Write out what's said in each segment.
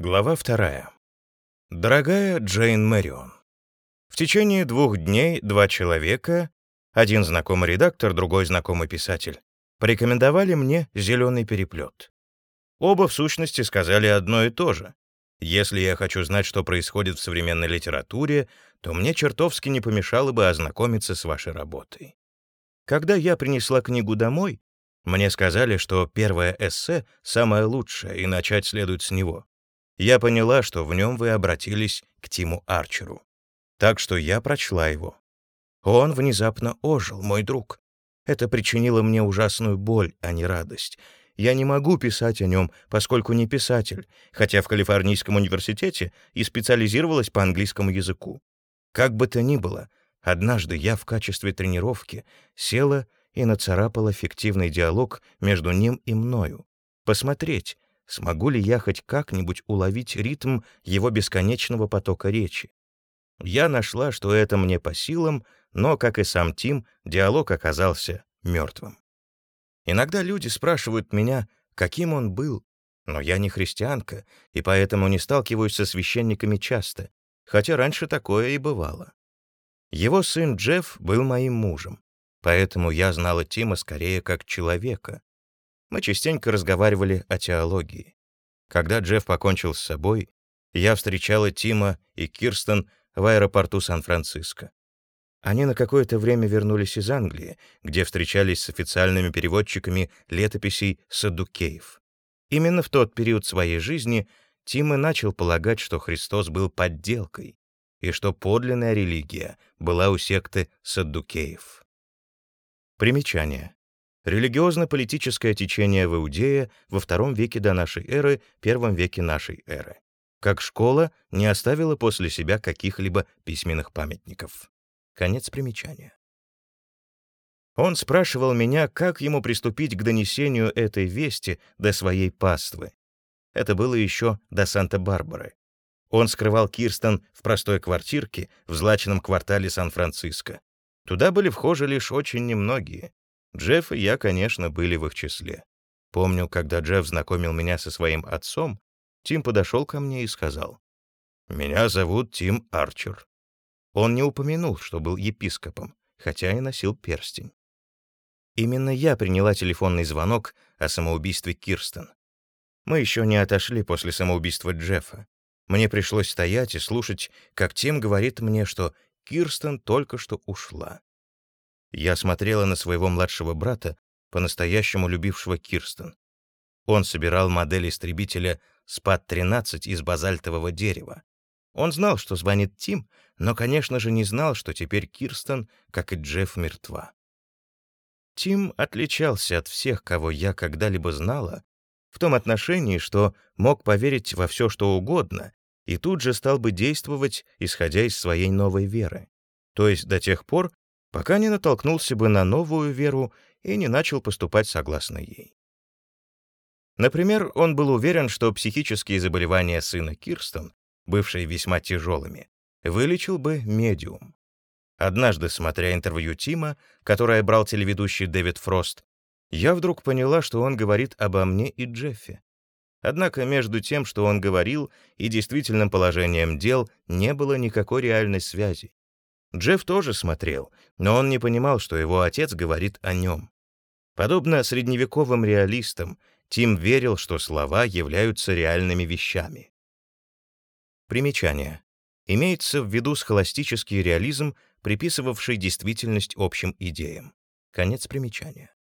Глава вторая. Дорогая Джейн Мэрион, в течение двух дней два человека, один знакомый редактор, другой знакомый писатель, порекомендовали мне «Зеленый переплет». Оба, в сущности, сказали одно и то же. Если я хочу знать, что происходит в современной литературе, то мне чертовски не помешало бы ознакомиться с вашей работой. Когда я принесла книгу домой, мне сказали, что первое эссе самое лучшее, и начать следует с него я поняла, что в нем вы обратились к Тиму Арчеру. Так что я прочла его. Он внезапно ожил, мой друг. Это причинило мне ужасную боль, а не радость. Я не могу писать о нем, поскольку не писатель, хотя в Калифорнийском университете и специализировалась по английскому языку. Как бы то ни было, однажды я в качестве тренировки села и нацарапала фиктивный диалог между ним и мною. Посмотреть, смогу ли я хоть как-нибудь уловить ритм его бесконечного потока речи. Я нашла, что это мне по силам, но, как и сам Тим, диалог оказался мертвым. Иногда люди спрашивают меня, каким он был, но я не христианка, и поэтому не сталкиваюсь со священниками часто, хотя раньше такое и бывало. Его сын Джефф был моим мужем, поэтому я знала Тима скорее как человека, мы частенько разговаривали о теологии. Когда Джефф покончил с собой, я встречала Тима и Кирстен в аэропорту Сан-Франциско. Они на какое-то время вернулись из Англии, где встречались с официальными переводчиками летописей Саддукеев. Именно в тот период своей жизни Тим и начал полагать, что Христос был подделкой, и что подлинная религия была у секты Саддукеев. Примечание. Религиозно-политическое течение в Иудее во II веке до нашей эры, I веке нашей эры. Как школа не оставила после себя каких-либо письменных памятников. Конец примечания. Он спрашивал меня, как ему приступить к донесению этой вести до своей паствы. Это было еще до Санта-Барбары. Он скрывал Кирстен в простой квартирке в злачном квартале Сан-Франциско. Туда были вхожи лишь очень немногие. Джефф и я, конечно, были в их числе. Помню, когда Джефф знакомил меня со своим отцом, Тим подошел ко мне и сказал, «Меня зовут Тим Арчер». Он не упомянул, что был епископом, хотя и носил перстень. Именно я приняла телефонный звонок о самоубийстве Кирстен. Мы еще не отошли после самоубийства Джеффа. Мне пришлось стоять и слушать, как Тим говорит мне, что Кирстен только что ушла. Я смотрела на своего младшего брата, по-настоящему любившего Кирстен. Он собирал модель истребителя СПАД-13 из базальтового дерева. Он знал, что звонит Тим, но, конечно же, не знал, что теперь Кирстен, как и Джефф, мертва. Тим отличался от всех, кого я когда-либо знала, в том отношении, что мог поверить во все, что угодно, и тут же стал бы действовать, исходя из своей новой веры. То есть до тех пор, пока не натолкнулся бы на новую веру и не начал поступать согласно ей. Например, он был уверен, что психические заболевания сына Кирстен, бывшие весьма тяжелыми, вылечил бы медиум. Однажды, смотря интервью Тима, которое брал телеведущий Дэвид Фрост, я вдруг поняла, что он говорит обо мне и Джеффе. Однако между тем, что он говорил, и действительным положением дел не было никакой реальной связи. Джефф тоже смотрел, но он не понимал, что его отец говорит о нем. Подобно средневековым реалистам, Тим верил, что слова являются реальными вещами. Примечание. Имеется в виду схоластический реализм, приписывавший действительность общим идеям. Конец примечания.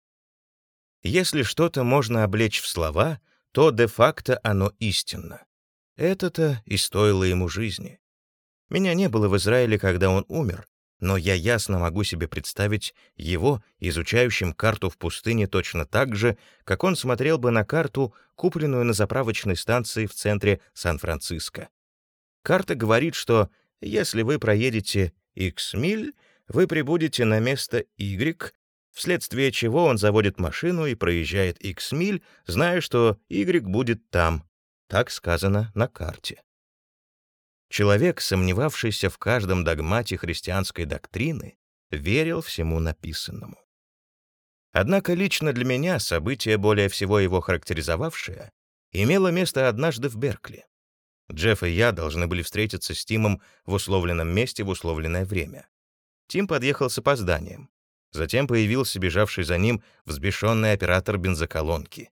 Если что-то можно облечь в слова, то де-факто оно истинно. Это-то и стоило ему жизни. Меня не было в Израиле, когда он умер, но я ясно могу себе представить его изучающим карту в пустыне точно так же, как он смотрел бы на карту, купленную на заправочной станции в центре Сан-Франциско. Карта говорит, что если вы проедете X миль, вы прибудете на место Y, вследствие чего он заводит машину и проезжает X миль, зная, что Y будет там. Так сказано на карте. Человек, сомневавшийся в каждом догмате христианской доктрины, верил всему написанному. Однако лично для меня событие, более всего его характеризовавшее, имело место однажды в Беркли. Джефф и я должны были встретиться с Тимом в условленном месте в условленное время. Тим подъехал с опозданием. Затем появился бежавший за ним взбешенный оператор бензоколонки.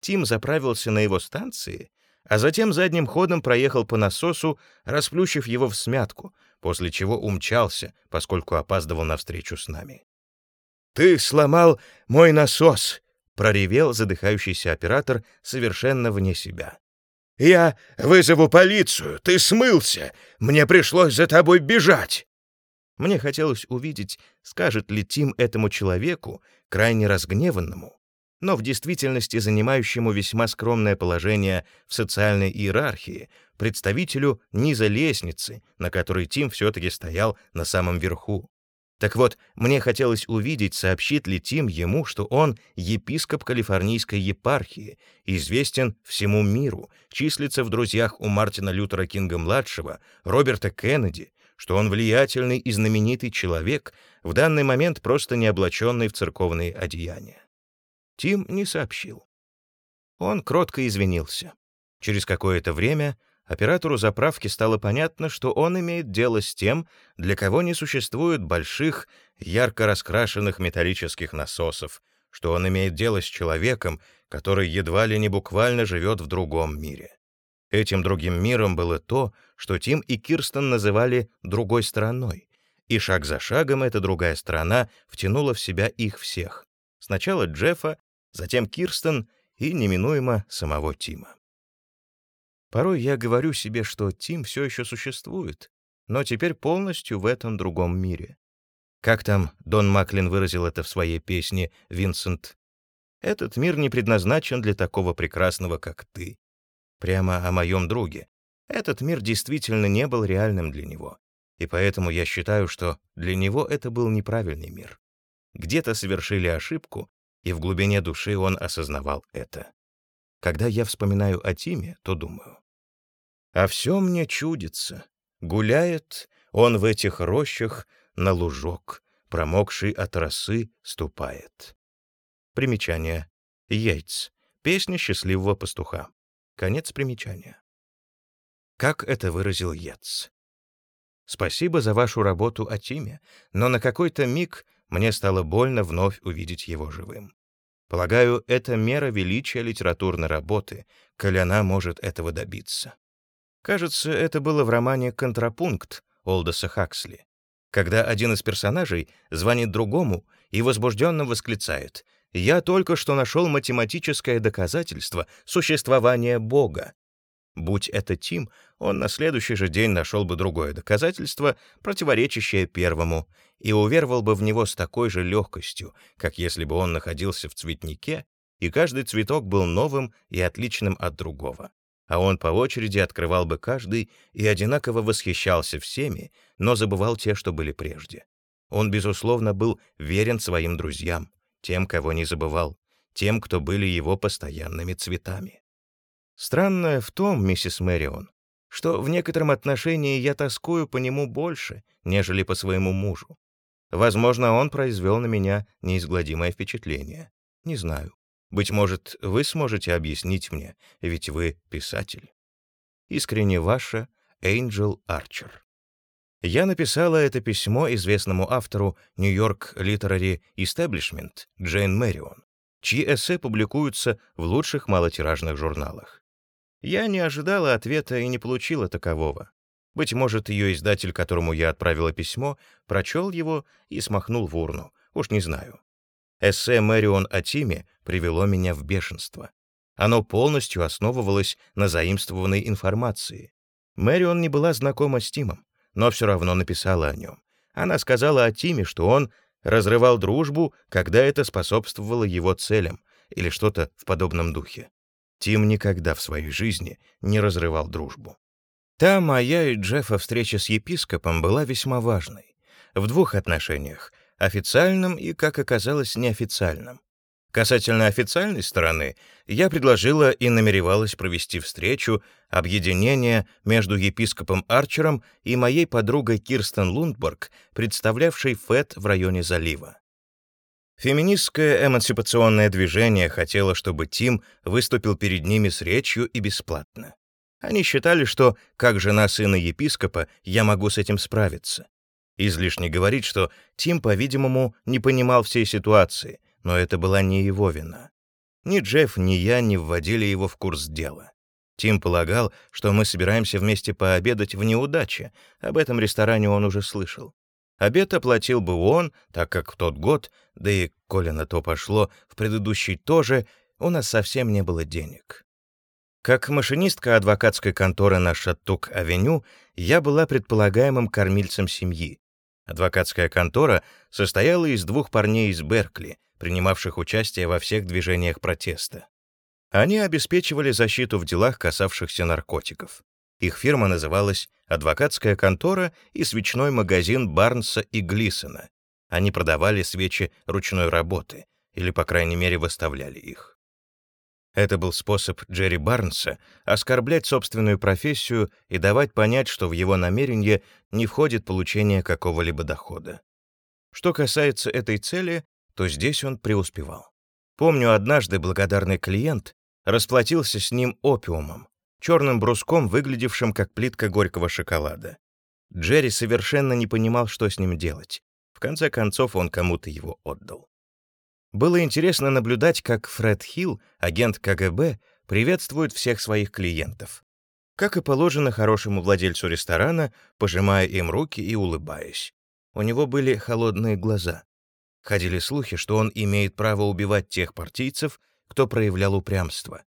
Тим заправился на его станции, а затем задним ходом проехал по насосу, расплющив его в смятку, после чего умчался, поскольку опаздывал на встречу с нами. «Ты сломал мой насос!» — проревел задыхающийся оператор совершенно вне себя. «Я вызову полицию! Ты смылся! Мне пришлось за тобой бежать!» Мне хотелось увидеть, скажет ли Тим этому человеку, крайне разгневанному, но в действительности занимающему весьма скромное положение в социальной иерархии, представителю низа лестницы, на которой Тим все-таки стоял на самом верху. Так вот, мне хотелось увидеть, сообщит ли Тим ему, что он епископ Калифорнийской епархии, известен всему миру, числится в друзьях у Мартина Лютера Кинга-младшего, Роберта Кеннеди, что он влиятельный и знаменитый человек, в данный момент просто не облаченный в церковные одеяния. Тим не сообщил. Он кротко извинился. Через какое-то время Оператору заправки стало понятно, что он имеет дело с тем, для кого не существует больших, ярко раскрашенных металлических насосов, что он имеет дело с человеком, который едва ли не буквально живет в другом мире. Этим другим миром было то, что Тим и Кирстен называли «другой стороной», и шаг за шагом эта другая сторона втянула в себя их всех. Сначала Джеффа, затем Кирстен и неминуемо самого Тима. Порой я говорю себе, что Тим все еще существует, но теперь полностью в этом другом мире. Как там Дон Маклин выразил это в своей песне «Винсент»? «Этот мир не предназначен для такого прекрасного, как ты». Прямо о моем друге. Этот мир действительно не был реальным для него. И поэтому я считаю, что для него это был неправильный мир. Где-то совершили ошибку, и в глубине души он осознавал это. Когда я вспоминаю о Тиме, то думаю, а все мне чудится. Гуляет он в этих рощах на лужок, промокший от росы, ступает. Примечание. Яйц. Песня счастливого пастуха. Конец примечания. Как это выразил Яц. Спасибо за вашу работу о Тиме, но на какой-то миг мне стало больно вновь увидеть его живым. Полагаю, это мера величия литературной работы, коли она может этого добиться. Кажется, это было в романе «Контрапункт» Олдоса Хаксли, когда один из персонажей звонит другому и возбужденно восклицает «Я только что нашел математическое доказательство существования Бога». Будь это Тим, он на следующий же день нашел бы другое доказательство, противоречащее первому, и уверовал бы в него с такой же легкостью, как если бы он находился в цветнике, и каждый цветок был новым и отличным от другого а он по очереди открывал бы каждый и одинаково восхищался всеми, но забывал те, что были прежде. Он, безусловно, был верен своим друзьям, тем, кого не забывал, тем, кто были его постоянными цветами. Странное в том, миссис Мэрион, что в некотором отношении я тоскую по нему больше, нежели по своему мужу. Возможно, он произвел на меня неизгладимое впечатление. Не знаю. Быть может, вы сможете объяснить мне, ведь вы писатель. Искренне ваша Эйнджел Арчер. Я написала это письмо известному автору Нью-Йорк Literary Establishment Джейн Мэрион, чьи эссе публикуются в лучших малотиражных журналах. Я не ожидала ответа и не получила такового. Быть может, ее издатель, которому я отправила письмо, прочел его и смахнул в урну, уж не знаю. Эссе Мэрион о Тиме привело меня в бешенство. Оно полностью основывалось на заимствованной информации. Мэрион не была знакома с Тимом, но все равно написала о нем. Она сказала о Тиме, что он разрывал дружбу, когда это способствовало его целям, или что-то в подобном духе. Тим никогда в своей жизни не разрывал дружбу. Та моя и Джеффа встреча с епископом была весьма важной. В двух отношениях — официальным и, как оказалось, неофициальным. Касательно официальной стороны, я предложила и намеревалась провести встречу объединения между епископом Арчером и моей подругой Кирстен Лундберг, представлявшей ФЭД в районе залива. Феминистское эмансипационное движение хотело, чтобы Тим выступил перед ними с речью и бесплатно. Они считали, что, как жена сына епископа, я могу с этим справиться. Излишне говорить, что Тим, по-видимому, не понимал всей ситуации, но это была не его вина. Ни Джефф, ни я не вводили его в курс дела. Тим полагал, что мы собираемся вместе пообедать в неудаче. Об этом ресторане он уже слышал. Обед оплатил бы он, так как в тот год, да и, коли на то пошло, в предыдущий тоже, у нас совсем не было денег. Как машинистка адвокатской конторы на Шаттук-авеню, я была предполагаемым кормильцем семьи. Адвокатская контора состояла из двух парней из Беркли, принимавших участие во всех движениях протеста. Они обеспечивали защиту в делах, касавшихся наркотиков. Их фирма называлась «Адвокатская контора» и свечной магазин Барнса и Глисона. Они продавали свечи ручной работы, или, по крайней мере, выставляли их. Это был способ Джерри Барнса оскорблять собственную профессию и давать понять, что в его намерение не входит получение какого-либо дохода. Что касается этой цели, то здесь он преуспевал. Помню, однажды благодарный клиент расплатился с ним опиумом, черным бруском, выглядевшим как плитка горького шоколада. Джерри совершенно не понимал, что с ним делать. В конце концов, он кому-то его отдал. Было интересно наблюдать, как Фред Хилл, агент КГБ, приветствует всех своих клиентов. Как и положено хорошему владельцу ресторана, пожимая им руки и улыбаясь. У него были холодные глаза. Ходили слухи, что он имеет право убивать тех партийцев, кто проявлял упрямство.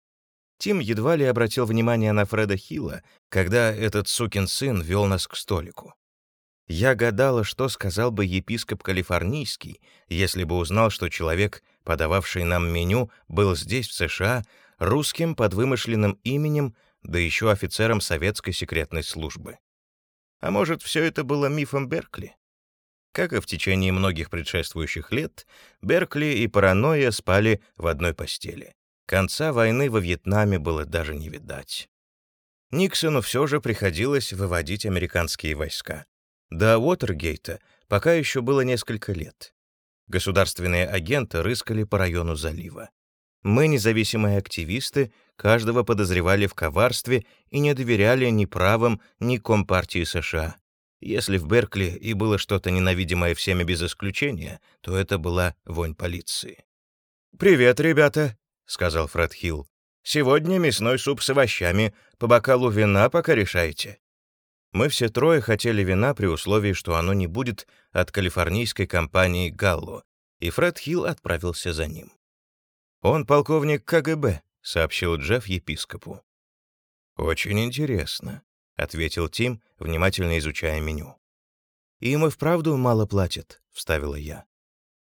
Тим едва ли обратил внимание на Фреда Хилла, когда этот сукин сын вел нас к столику. Я гадала, что сказал бы епископ Калифорнийский, если бы узнал, что человек, подававший нам меню, был здесь, в США, русским под вымышленным именем, да еще офицером советской секретной службы. А может, все это было мифом Беркли? Как и в течение многих предшествующих лет, Беркли и паранойя спали в одной постели. Конца войны во Вьетнаме было даже не видать. Никсону все же приходилось выводить американские войска. До Уотергейта пока еще было несколько лет. Государственные агенты рыскали по району залива. Мы, независимые активисты, каждого подозревали в коварстве и не доверяли ни правым, ни Компартии США. Если в Беркли и было что-то ненавидимое всеми без исключения, то это была вонь полиции. «Привет, ребята», — сказал Фред Хилл. «Сегодня мясной суп с овощами. По бокалу вина пока решайте». Мы все трое хотели вина при условии, что оно не будет от калифорнийской компании «Галло», и Фред Хилл отправился за ним. «Он полковник КГБ», — сообщил Джефф епископу. «Очень интересно», — ответил Тим, внимательно изучая меню. «Им и вправду мало платят», — вставила я.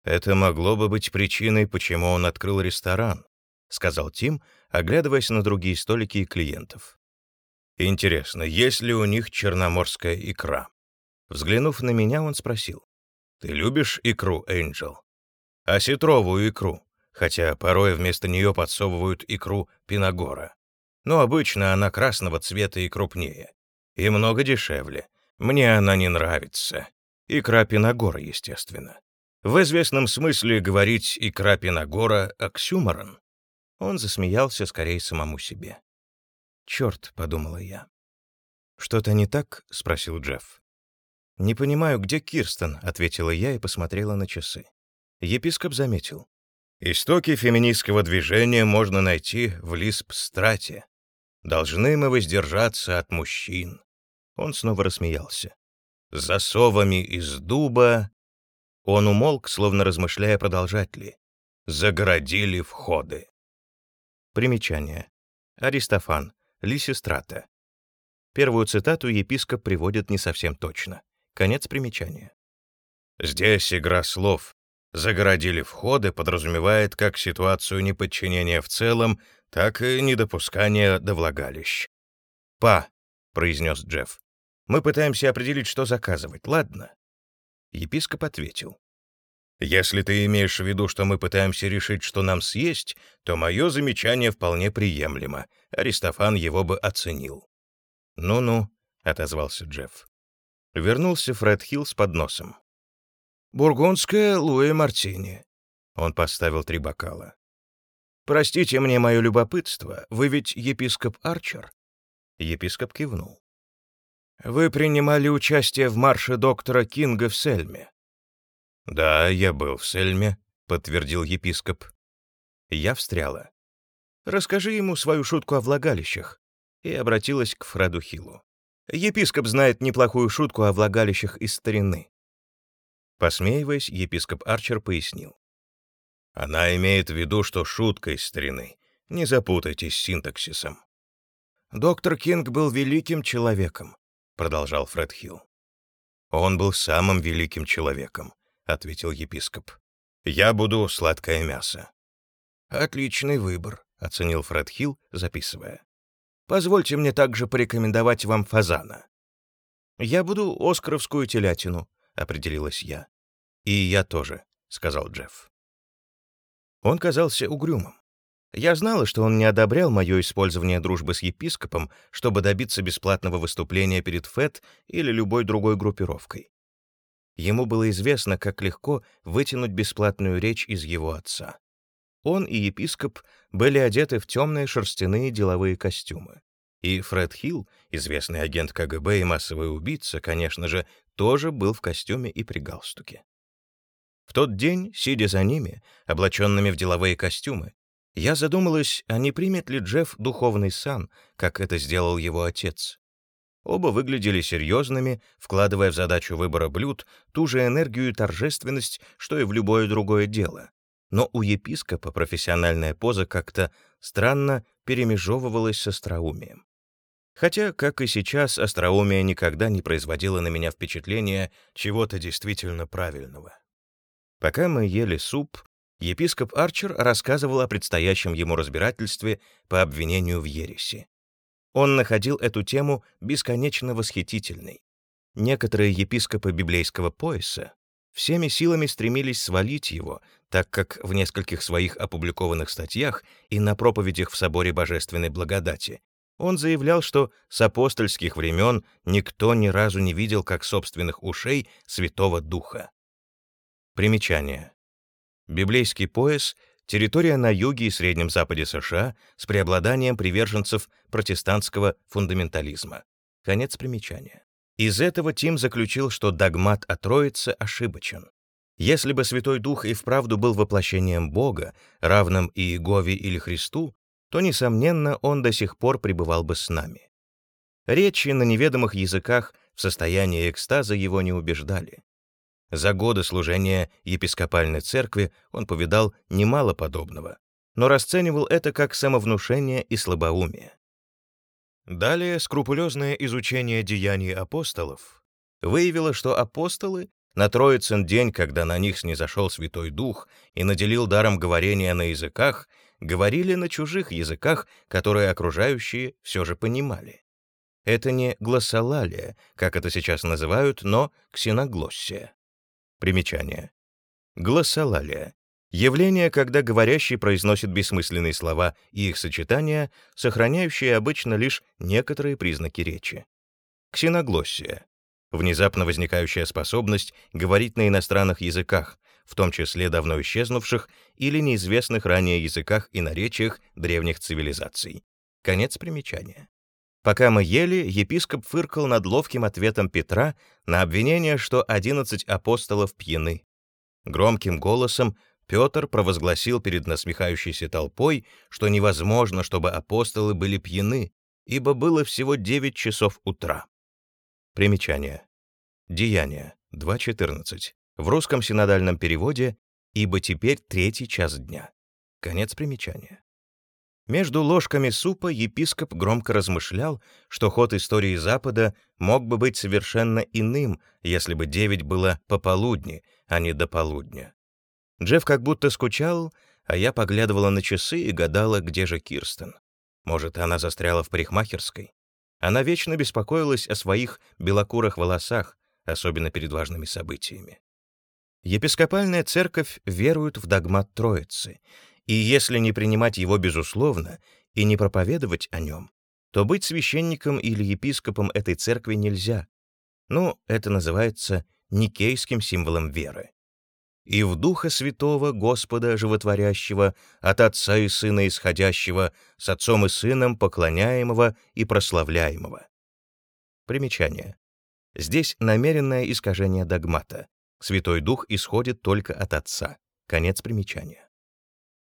«Это могло бы быть причиной, почему он открыл ресторан», — сказал Тим, оглядываясь на другие столики и клиентов. «Интересно, есть ли у них черноморская икра?» Взглянув на меня, он спросил. «Ты любишь икру, Энджел?» «Осетровую икру, хотя порой вместо нее подсовывают икру пинагора. Но обычно она красного цвета и крупнее. И много дешевле. Мне она не нравится. Икра Пинагора, естественно. В известном смысле говорить икра Пинагора — оксюморон. Он засмеялся скорее самому себе. «Черт», — подумала я. «Что-то не так?» — спросил Джефф. «Не понимаю, где Кирстен?» — ответила я и посмотрела на часы. Епископ заметил. «Истоки феминистского движения можно найти в Лисп-страте. Должны мы воздержаться от мужчин. Он снова рассмеялся. «Засовами из дуба...» Он умолк, словно размышляя, продолжать ли. «Загородили входы». Примечание. Аристофан. Лисистрата. Первую цитату епископ приводит не совсем точно. Конец примечания. Здесь игра слов. Загородили входы подразумевает как ситуацию неподчинения в целом, так и недопускания до влагалищ. «Па», — произнес Джефф, мы пытаемся определить, что заказывать, ладно?» Епископ ответил. «Если ты имеешь в виду, что мы пытаемся решить, что нам съесть, то мое замечание вполне приемлемо. Аристофан его бы оценил». «Ну-ну», — отозвался Джефф. Вернулся Фред Хилл с подносом. «Бургундская Луи Мартини». Он поставил три бокала. «Простите мне мое любопытство, вы ведь епископ Арчер?» Епископ кивнул. «Вы принимали участие в марше доктора Кинга в Сельме?» «Да, я был в Сельме», — подтвердил епископ. Я встряла. «Расскажи ему свою шутку о влагалищах», и обратилась к Фреду Хиллу. Епископ знает неплохую шутку о влагалищах из старины. Посмеиваясь, епископ Арчер пояснил. Она имеет в виду, что шутка из старины. Не запутайтесь с синтаксисом. «Доктор Кинг был великим человеком», — продолжал Фред Хилл. «Он был самым великим человеком», — ответил епископ. «Я буду сладкое мясо». «Отличный выбор», — оценил Фред Хилл, записывая. «Позвольте мне также порекомендовать вам фазана». «Я буду оскаровскую телятину», — определилась я. «И я тоже», — сказал Джефф. Он казался угрюмым. Я знала, что он не одобрял мое использование дружбы с епископом, чтобы добиться бесплатного выступления перед ФЭД или любой другой группировкой. Ему было известно, как легко вытянуть бесплатную речь из его отца. Он и епископ были одеты в темные шерстяные деловые костюмы. И Фред Хилл, известный агент КГБ и массовый убийца, конечно же, тоже был в костюме и при галстуке. В тот день, сидя за ними, облаченными в деловые костюмы, я задумалась, а не примет ли Джефф духовный сан, как это сделал его отец. Оба выглядели серьезными, вкладывая в задачу выбора блюд ту же энергию и торжественность, что и в любое другое дело. Но у епископа профессиональная поза как-то странно перемежевывалась с остроумием. Хотя, как и сейчас, остроумие никогда не производило на меня впечатления чего-то действительно правильного. Пока мы ели суп, епископ Арчер рассказывал о предстоящем ему разбирательстве по обвинению в ереси. Он находил эту тему бесконечно восхитительной. Некоторые епископы библейского пояса всеми силами стремились свалить его, так как в нескольких своих опубликованных статьях и на проповедях в Соборе Божественной Благодати он заявлял, что с апостольских времен никто ни разу не видел как собственных ушей Святого Духа. Примечание. Библейский пояс — территория на юге и среднем западе США с преобладанием приверженцев протестантского фундаментализма. Конец примечания. Из этого Тим заключил, что догмат о Троице ошибочен. Если бы Святой Дух и вправду был воплощением Бога, равным Иегове или Христу, то, несомненно, он до сих пор пребывал бы с нами. Речи на неведомых языках в состоянии экстаза его не убеждали. За годы служения епископальной церкви он повидал немало подобного, но расценивал это как самовнушение и слабоумие. Далее скрупулезное изучение деяний апостолов выявило, что апостолы на Троицын день, когда на них снизошел Святой Дух и наделил даром говорения на языках, говорили на чужих языках, которые окружающие все же понимали. Это не глоссолалия, как это сейчас называют, но ксеноглоссия. Примечание. Глоссолалия. Явление, когда говорящий произносит бессмысленные слова и их сочетания, сохраняющие обычно лишь некоторые признаки речи. Ксеноглоссия. Внезапно возникающая способность говорить на иностранных языках, в том числе давно исчезнувших или неизвестных ранее языках и наречиях древних цивилизаций. Конец примечания. Пока мы ели, епископ фыркал над ловким ответом Петра на обвинение, что одиннадцать апостолов пьяны. Громким голосом Петр провозгласил перед насмехающейся толпой, что невозможно, чтобы апостолы были пьяны, ибо было всего девять часов утра. Примечание. Деяние. 2.14. В русском синодальном переводе «Ибо теперь третий час дня». Конец примечания. Между ложками супа епископ громко размышлял, что ход истории Запада мог бы быть совершенно иным, если бы девять было пополудни, а не до полудня. Джефф как будто скучал, а я поглядывала на часы и гадала, где же Кирстен. Может, она застряла в парикмахерской? Она вечно беспокоилась о своих белокурых волосах, особенно перед важными событиями. Епископальная церковь верует в догмат Троицы, и если не принимать его безусловно и не проповедовать о нем, то быть священником или епископом этой церкви нельзя. Ну, это называется никейским символом веры. и в Духа Святого Господа Животворящего, от Отца и Сына Исходящего, с Отцом и Сыном поклоняемого и прославляемого. Примечание. Здесь намеренное искажение догмата. Святой Дух исходит только от Отца. Конец примечания.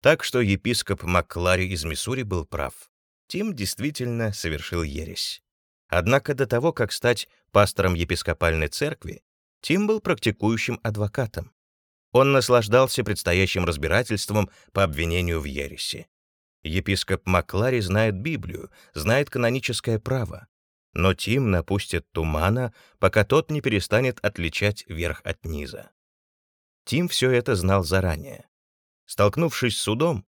Так что епископ Макклари из Миссури был прав. Тим действительно совершил ересь. Однако до того, как стать пастором епископальной церкви, Тим был практикующим адвокатом. Он наслаждался предстоящим разбирательством по обвинению в ереси. Епископ Маклари знает Библию, знает каноническое право. Но Тим напустит тумана, пока тот не перестанет отличать верх от низа. Тим все это знал заранее. Столкнувшись с судом,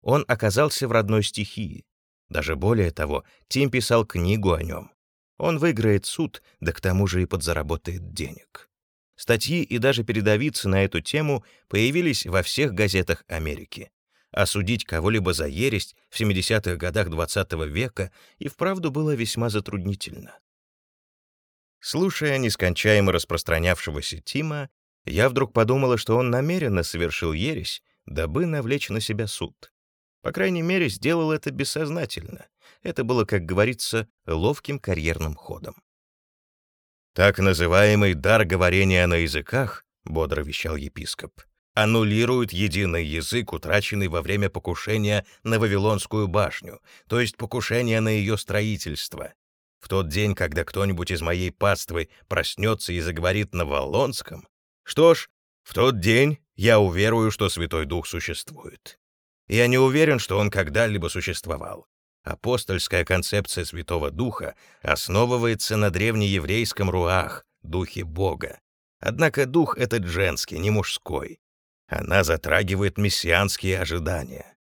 он оказался в родной стихии. Даже более того, Тим писал книгу о нем. Он выиграет суд, да к тому же и подзаработает денег. Статьи и даже передовицы на эту тему появились во всех газетах Америки. Осудить кого-либо за ересь в 70-х годах XX -го века и вправду было весьма затруднительно. Слушая нескончаемо распространявшегося Тима, я вдруг подумала, что он намеренно совершил ересь, дабы навлечь на себя суд. По крайней мере, сделал это бессознательно. Это было, как говорится, ловким карьерным ходом. «Так называемый дар говорения на языках», — бодро вещал епископ, аннулирует единый язык, утраченный во время покушения на Вавилонскую башню, то есть покушения на ее строительство. В тот день, когда кто-нибудь из моей паствы проснется и заговорит на Валлонском, что ж, в тот день я уверую, что Святой Дух существует. Я не уверен, что он когда-либо существовал. Апостольская концепция Святого Духа основывается на древнееврейском руах, духе Бога. Однако дух этот женский, не мужской. Она затрагивает мессианские ожидания.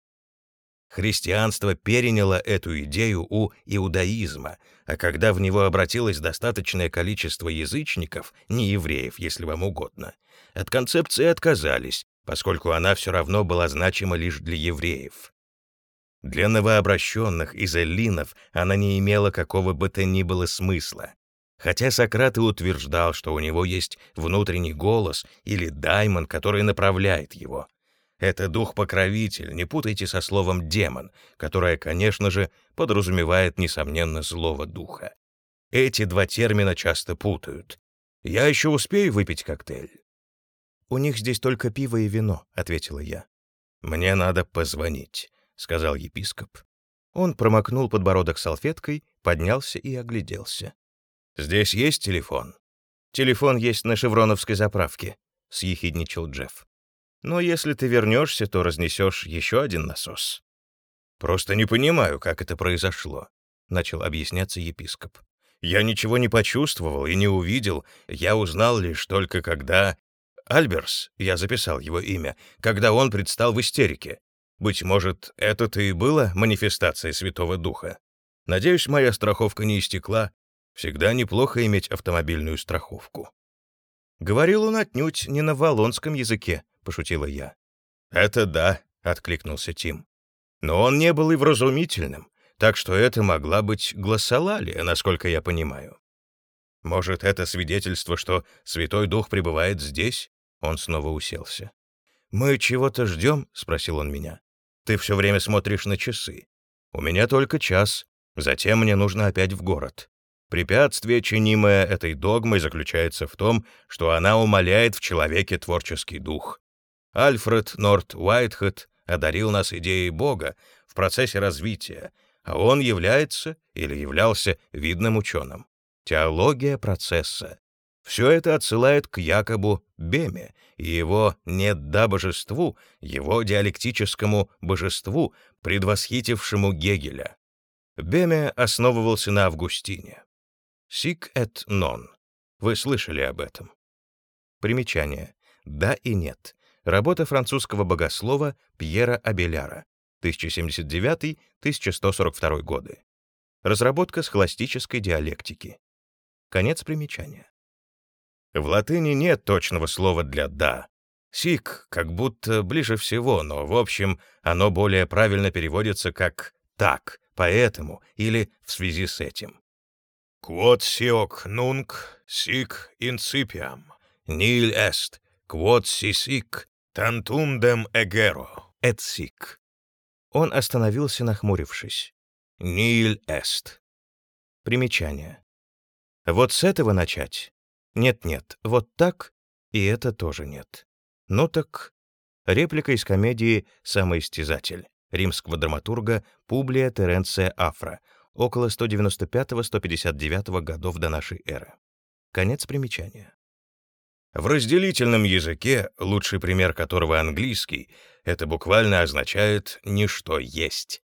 Христианство переняло эту идею у иудаизма, а когда в него обратилось достаточное количество язычников, не евреев, если вам угодно, от концепции отказались, поскольку она все равно была значима лишь для евреев. Для новообращенных из эллинов она не имела какого бы то ни было смысла. Хотя Сократ и утверждал, что у него есть внутренний голос или даймон, который направляет его. Это дух-покровитель, не путайте со словом «демон», которое, конечно же, подразумевает, несомненно, злого духа. Эти два термина часто путают. Я еще успею выпить коктейль. «У них здесь только пиво и вино», — ответила я. «Мне надо позвонить сказал епископ. Он промокнул подбородок салфеткой, поднялся и огляделся. «Здесь есть телефон?» «Телефон есть на шевроновской заправке», — съехидничал Джефф. «Но если ты вернешься, то разнесешь еще один насос». «Просто не понимаю, как это произошло», — начал объясняться епископ. «Я ничего не почувствовал и не увидел, я узнал лишь только когда...» Альберс, я записал его имя, когда он предстал в истерике. Быть может, это-то и было манифестацией Святого Духа. Надеюсь, моя страховка не истекла. Всегда неплохо иметь автомобильную страховку. Говорил он отнюдь не на валонском языке, пошутила я. Это да, откликнулся Тим. Но он не был и вразумительным, так что это могла быть гласолалия, насколько я понимаю. Может, это свидетельство, что Святой Дух пребывает здесь? Он снова уселся. «Мы чего-то ждем?» — спросил он меня. Ты все время смотришь на часы. У меня только час, затем мне нужно опять в город. Препятствие, чинимое этой догмой, заключается в том, что она умаляет в человеке творческий дух. Альфред Норт Уайтхед одарил нас идеей Бога в процессе развития, а он является или являлся видным ученым. Теология процесса. Все это отсылает к Якобу Беме и его «нет да божеству», его диалектическому божеству, предвосхитившему Гегеля. Беме основывался на Августине. «Сик et non». Вы слышали об этом? Примечание. «Да» и «нет». Работа французского богослова Пьера Абеляра, 1079-1142 годы. Разработка схоластической диалектики. Конец примечания. В латыни нет точного слова для «да». «Сик» как будто ближе всего, но, в общем, оно более правильно переводится как «так», «поэтому» или «в связи с этим». «Quod siok nunc sic incipiam, nihil est, Quod sisic tantundem egero et sic. Он остановился, нахмурившись. Ниль эст. Примечание. Вот с этого начать? Нет-нет, вот так, и это тоже нет. Ну так... Реплика из комедии «Самоистязатель» римского драматурга Публия Теренция Афра, около 195-159 годов до нашей эры. Конец примечания. В разделительном языке, лучший пример которого английский, это буквально означает «ничто есть».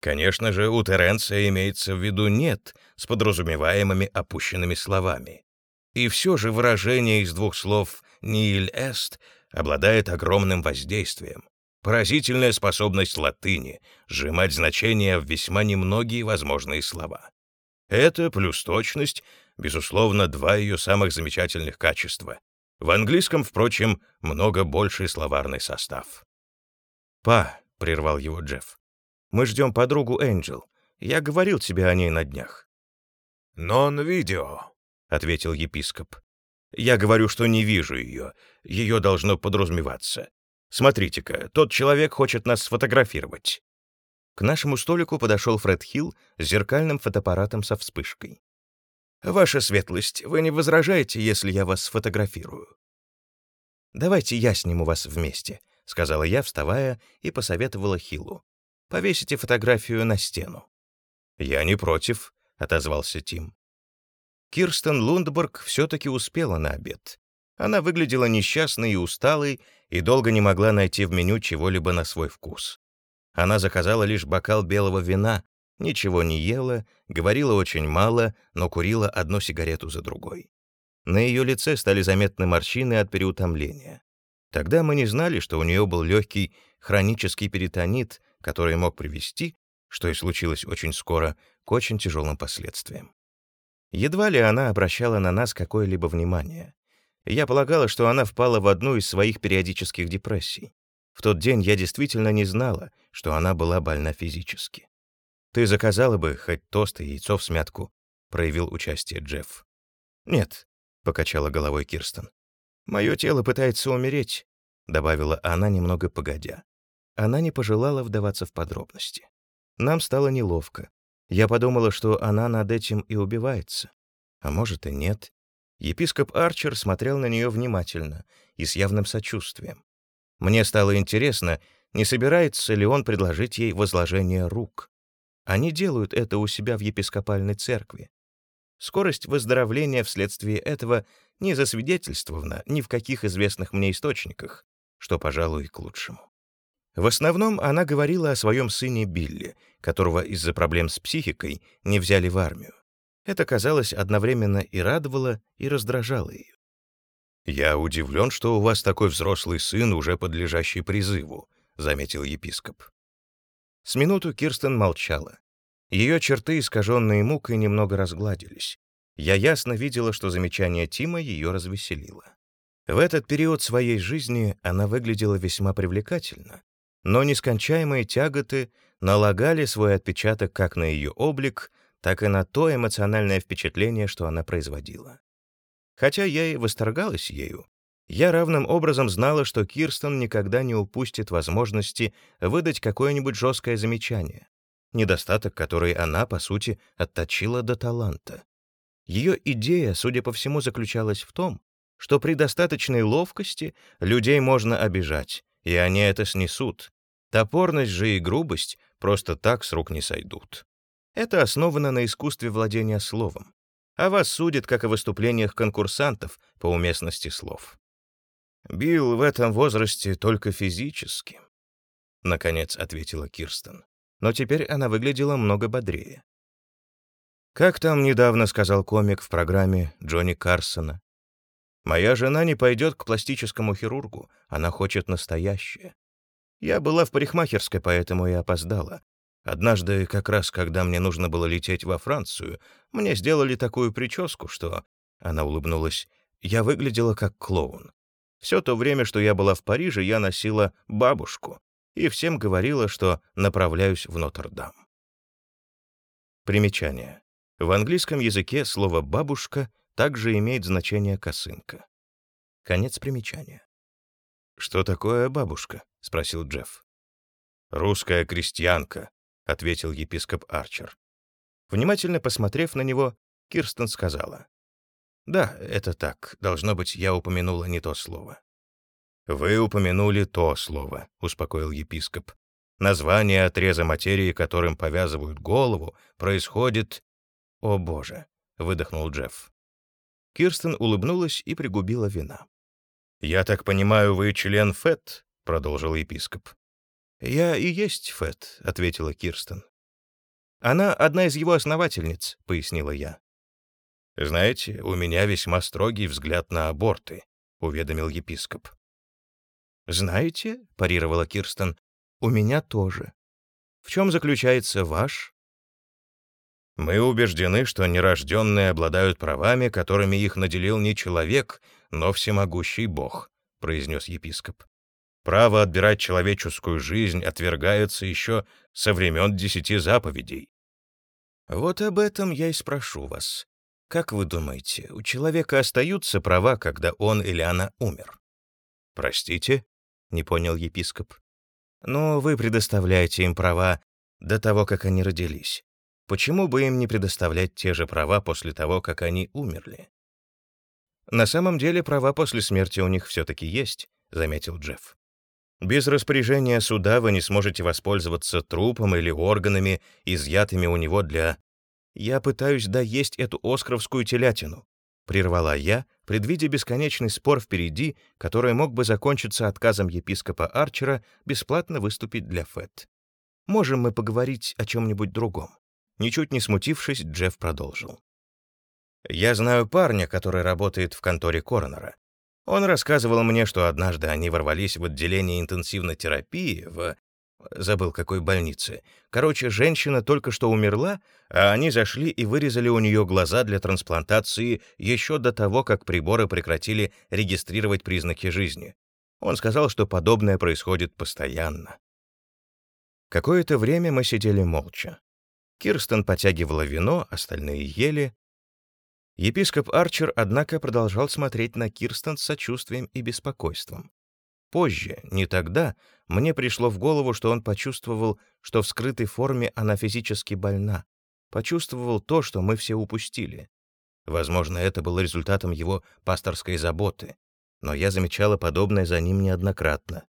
Конечно же, у Теренция имеется в виду «нет» с подразумеваемыми опущенными словами. И все же выражение из двух слов «nihil est» обладает огромным воздействием. Поразительная способность латыни сжимать значения в весьма немногие возможные слова. Это плюс точность, безусловно, два ее самых замечательных качества. В английском, впрочем, много больший словарный состав. «Па», — прервал его Джефф, мы ждем подругу Энджел. Я говорил тебе о ней на днях». «Нон-видео», — ответил епископ. «Я говорю, что не вижу ее. Ее должно подразумеваться. Смотрите-ка, тот человек хочет нас сфотографировать». К нашему столику подошел Фред Хилл с зеркальным фотоаппаратом со вспышкой. «Ваша светлость, вы не возражаете, если я вас сфотографирую?» «Давайте я сниму вас вместе», — сказала я, вставая, и посоветовала Хиллу. Повесите фотографию на стену». «Я не против», — отозвался Тим. Кирстен Лундберг все-таки успела на обед. Она выглядела несчастной и усталой и долго не могла найти в меню чего-либо на свой вкус. Она заказала лишь бокал белого вина, ничего не ела, говорила очень мало, но курила одну сигарету за другой. На ее лице стали заметны морщины от переутомления. Тогда мы не знали, что у нее был легкий хронический перитонит, который мог привести, что и случилось очень скоро, к очень тяжелым последствиям. Едва ли она обращала на нас какое-либо внимание. Я полагала, что она впала в одну из своих периодических депрессий. В тот день я действительно не знала, что она была больна физически. «Ты заказала бы хоть тост и яйцо в смятку», — проявил участие Джефф. «Нет», — покачала головой Кирстен. «Мое тело пытается умереть», — добавила она немного погодя. Она не пожелала вдаваться в подробности. Нам стало неловко. Я подумала, что она над этим и убивается. А может и нет. Епископ Арчер смотрел на нее внимательно и с явным сочувствием. Мне стало интересно, не собирается ли он предложить ей возложение рук. Они делают это у себя в епископальной церкви. Скорость выздоровления вследствие этого не засвидетельствована ни в каких известных мне источниках, что, пожалуй, к лучшему. В основном она говорила о своем сыне Билли, которого из-за проблем с психикой не взяли в армию. Это, казалось, одновременно и радовало, и раздражало ее. «Я удивлен, что у вас такой взрослый сын, уже подлежащий призыву», — заметил епископ. С минуту Кирстен молчала. Ее черты, искаженные мукой, немного разгладились. Я ясно видела, что замечание Тима ее развеселило. В этот период своей жизни она выглядела весьма привлекательно, но нескончаемые тяготы налагали свой отпечаток как на ее облик, так и на то эмоциональное впечатление, что она производила. Хотя я и восторгалась ею, я равным образом знала, что Кирстен никогда не упустит возможности выдать какое-нибудь жесткое замечание, недостаток, который она, по сути, отточила до таланта. Ее идея, судя по всему, заключалась в том, что при достаточной ловкости людей можно обижать, и они это снесут, Топорность же и грубость просто так с рук не сойдут. Это основано на искусстве владения словом. А вас судят, как о выступлениях конкурсантов по уместности слов. Билл в этом возрасте только физически. Наконец ответила Кирстен. Но теперь она выглядела много бодрее. Как там недавно сказал комик в программе Джонни Карсона? «Моя жена не пойдет к пластическому хирургу, она хочет настоящее. Я была в парикмахерской, поэтому и опоздала. Однажды, как раз когда мне нужно было лететь во Францию, мне сделали такую прическу, что...» Она улыбнулась. «Я выглядела как клоун. Все то время, что я была в Париже, я носила бабушку и всем говорила, что направляюсь в Нотр-Дам». Примечание. В английском языке слово «бабушка» также имеет значение «косынка». Конец примечания. «Что такое бабушка?» — спросил Джефф. «Русская крестьянка», — ответил епископ Арчер. Внимательно посмотрев на него, Кирстен сказала. «Да, это так. Должно быть, я упомянула не то слово». «Вы упомянули то слово», — успокоил епископ. «Название отреза материи, которым повязывают голову, происходит...» «О, Боже!» — выдохнул Джефф. Кирстен улыбнулась и пригубила вина. «Я так понимаю, вы член ФЭТ?» — продолжил епископ. «Я и есть ФЭТ», — ответила Кирстен. «Она одна из его основательниц», — пояснила я. «Знаете, у меня весьма строгий взгляд на аборты», — уведомил епископ. «Знаете», — парировала Кирстен, — «у меня тоже. В чем заключается ваш?» «Мы убеждены, что нерожденные обладают правами, которыми их наделил не человек, но всемогущий Бог», — произнес епископ. «Право отбирать человеческую жизнь отвергается еще со времен десяти заповедей». «Вот об этом я и спрошу вас», как вы думаете, у человека остаются права, когда он или она умер? Простите? Не понял епископ. Но вы предоставляете им права до того, как они родились. Почему бы им не предоставлять те же права после того, как они умерли? На самом деле права после смерти у них все-таки есть, заметил Джефф. Без распоряжения суда вы не сможете воспользоваться трупом или органами, изъятыми у него для «Я пытаюсь доесть эту оскаровскую телятину», — прервала я, предвидя бесконечный спор впереди, который мог бы закончиться отказом епископа Арчера бесплатно выступить для Фэт. «Можем мы поговорить о чем-нибудь другом?» Ничуть не смутившись, Джефф продолжил. «Я знаю парня, который работает в конторе коронера. Он рассказывал мне, что однажды они ворвались в отделение интенсивной терапии в забыл какой больницы. Короче, женщина только что умерла, а они зашли и вырезали у нее глаза для трансплантации еще до того, как приборы прекратили регистрировать признаки жизни. Он сказал, что подобное происходит постоянно. Какое-то время мы сидели молча. Кирстен потягивала вино, остальные ели. Епископ Арчер, однако, продолжал смотреть на Кирстен с сочувствием и беспокойством. Позже, не тогда, мне пришло в голову, что он почувствовал, что в скрытой форме она физически больна, почувствовал то, что мы все упустили. Возможно, это было результатом его пасторской заботы, но я замечала подобное за ним неоднократно.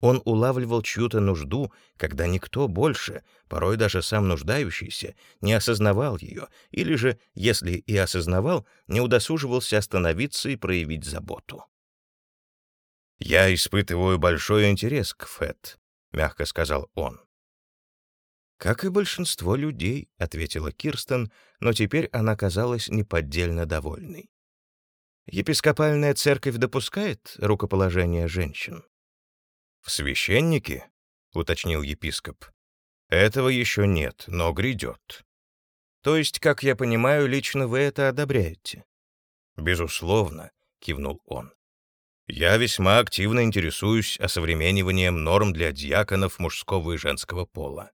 Он улавливал чью-то нужду, когда никто больше, порой даже сам нуждающийся, не осознавал ее, или же, если и осознавал, не удосуживался остановиться и проявить заботу. «Я испытываю большой интерес к Фэт», — мягко сказал он. «Как и большинство людей», — ответила Кирстен, но теперь она казалась неподдельно довольной. «Епископальная церковь допускает рукоположение женщин?» «В священнике?» — уточнил епископ. «Этого еще нет, но грядет». «То есть, как я понимаю, лично вы это одобряете?» «Безусловно», — кивнул он. Я весьма активно интересуюсь осовремениванием норм для диаконов мужского и женского пола.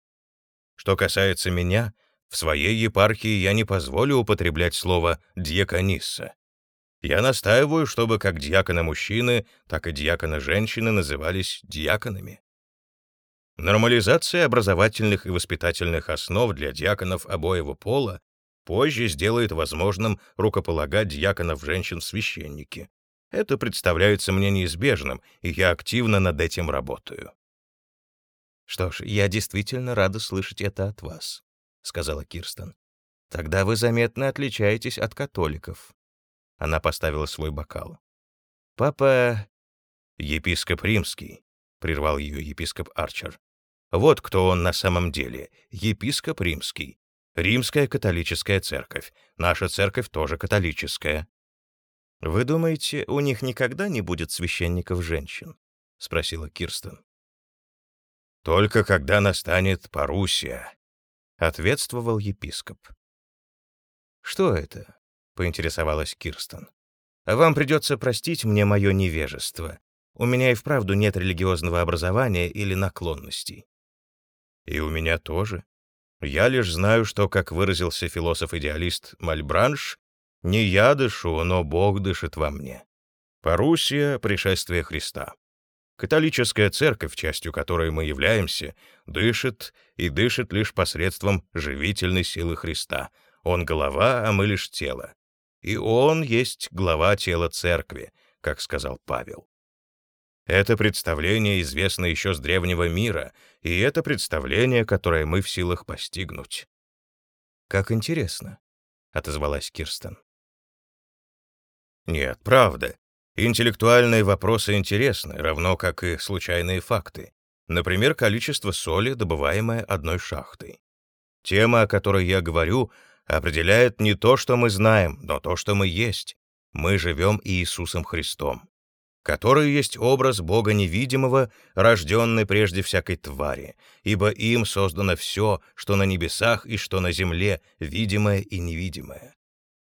Что касается меня, в своей епархии я не позволю употреблять слово «диаконисса». Я настаиваю, чтобы как диаконы-мужчины, так и диаконы-женщины назывались диаконами. Нормализация образовательных и воспитательных основ для диаконов обоего пола позже сделает возможным рукополагать диаконов-женщин в священники. Это представляется мне неизбежным, и я активно над этим работаю. «Что ж, я действительно рада слышать это от вас», — сказала Кирстен. «Тогда вы заметно отличаетесь от католиков». Она поставила свой бокал. «Папа...» «Епископ римский», — прервал ее епископ Арчер. «Вот кто он на самом деле, епископ римский. Римская католическая церковь. Наша церковь тоже католическая. «Вы думаете, у них никогда не будет священников-женщин?» — спросила Кирстен. «Только когда настанет Парусия», — ответствовал епископ. «Что это?» — поинтересовалась Кирстен. «Вам придется простить мне мое невежество. У меня и вправду нет религиозного образования или наклонностей». «И у меня тоже. Я лишь знаю, что, как выразился философ-идеалист Мальбранш, не я дышу, но Бог дышит во мне. Парусия — пришествие Христа. Католическая церковь, частью которой мы являемся, дышит и дышит лишь посредством живительной силы Христа. Он голова, а мы лишь тело. И он есть глава тела церкви, как сказал Павел. Это представление известно еще с древнего мира, и это представление, которое мы в силах постигнуть. «Как интересно», — отозвалась Кирстен. «Нет, правда. Интеллектуальные вопросы интересны, равно как и случайные факты. Например, количество соли, добываемое одной шахтой. Тема, о которой я говорю, определяет не то, что мы знаем, но то, что мы есть. Мы живем Иисусом Христом, который есть образ Бога невидимого, рожденный прежде всякой твари, ибо им создано все, что на небесах и что на земле, видимое и невидимое.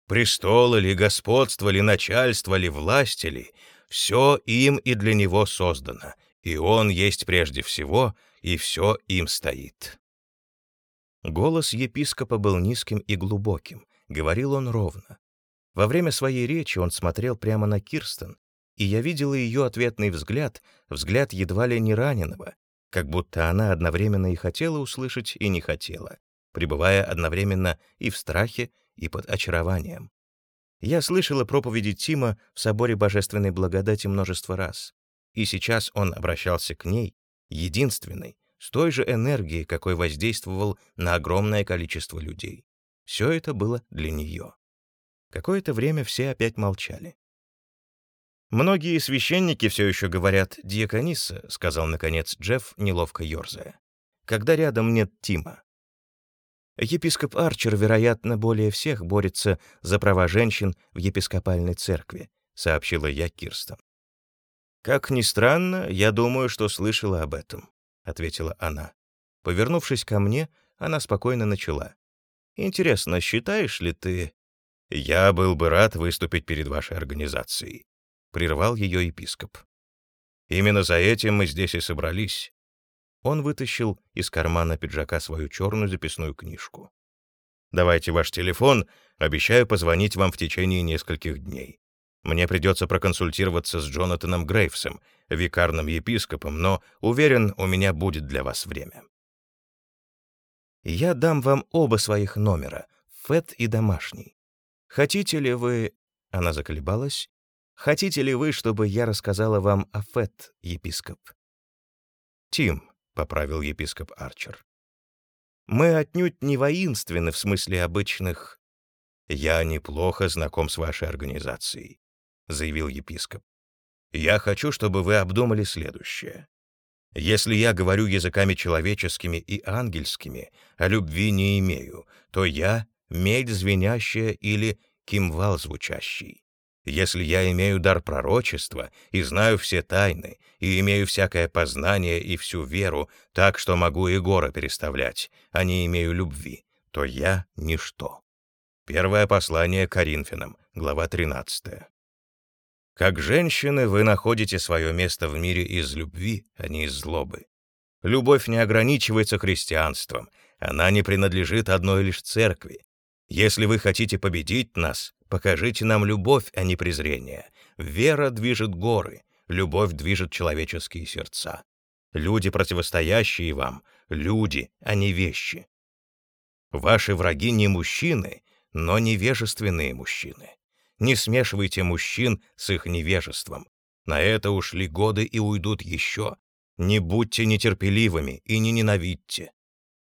Престолы ли, господство ли, начальство ли, власти ли, все им и для него создано, и он есть прежде всего, и все им стоит. Голос епископа был низким и глубоким, говорил он ровно. Во время своей речи он смотрел прямо на Кирстен, и я видела ее ответный взгляд, взгляд едва ли не раненого, как будто она одновременно и хотела услышать, и не хотела, пребывая одновременно и в страхе, и под очарованием. Я слышала проповеди Тима в соборе Божественной Благодати множество раз, и сейчас он обращался к ней, единственной, с той же энергией, какой воздействовал на огромное количество людей. Все это было для нее. Какое-то время все опять молчали. «Многие священники все еще говорят «диакониса», — сказал, наконец, Джефф, неловко ерзая, «когда рядом нет Тима. Епископ Арчер, вероятно, более всех борется за права женщин в епископальной церкви, сообщила я Кирстен. Как ни странно, я думаю, что слышала об этом, ответила она. Повернувшись ко мне, она спокойно начала. Интересно, считаешь ли ты Я был бы рад выступить перед вашей организацией, прервал ее епископ. Именно за этим мы здесь и собрались. Он вытащил из кармана пиджака свою черную записную книжку. «Давайте ваш телефон, обещаю позвонить вам в течение нескольких дней. Мне придется проконсультироваться с Джонатаном Грейвсом, викарным епископом, но, уверен, у меня будет для вас время». «Я дам вам оба своих номера, ФЭТ и домашний. Хотите ли вы...» — она заколебалась. «Хотите ли вы, чтобы я рассказала вам о ФЭТ, епископ?» «Тим, — поправил епископ Арчер. «Мы отнюдь не воинственны в смысле обычных...» «Я неплохо знаком с вашей организацией», — заявил епископ. «Я хочу, чтобы вы обдумали следующее. Если я говорю языками человеческими и ангельскими, а любви не имею, то я — медь звенящая или кимвал звучащий. Если я имею дар пророчества и знаю все тайны, и имею всякое познание и всю веру, так что могу и горы переставлять, а не имею любви, то я — ничто. Первое послание Коринфянам, глава 13. Как женщины, вы находите свое место в мире из любви, а не из злобы. Любовь не ограничивается христианством, она не принадлежит одной лишь церкви. Если вы хотите победить нас, Покажите нам любовь, а не презрение. Вера движет горы, любовь движет человеческие сердца. Люди, противостоящие вам, люди, а не вещи. Ваши враги не мужчины, но невежественные мужчины. Не смешивайте мужчин с их невежеством. На это ушли годы и уйдут еще. Не будьте нетерпеливыми и не ненавидьте.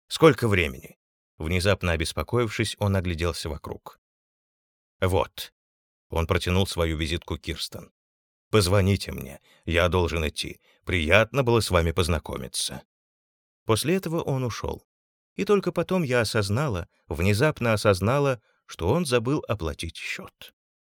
Сколько времени? Внезапно обеспокоившись, он огляделся вокруг. «Вот». Он протянул свою визитку Кирстен. «Позвоните мне, я должен идти. Приятно было с вами познакомиться». После этого он ушел. И только потом я осознала, внезапно осознала, что он забыл оплатить счет.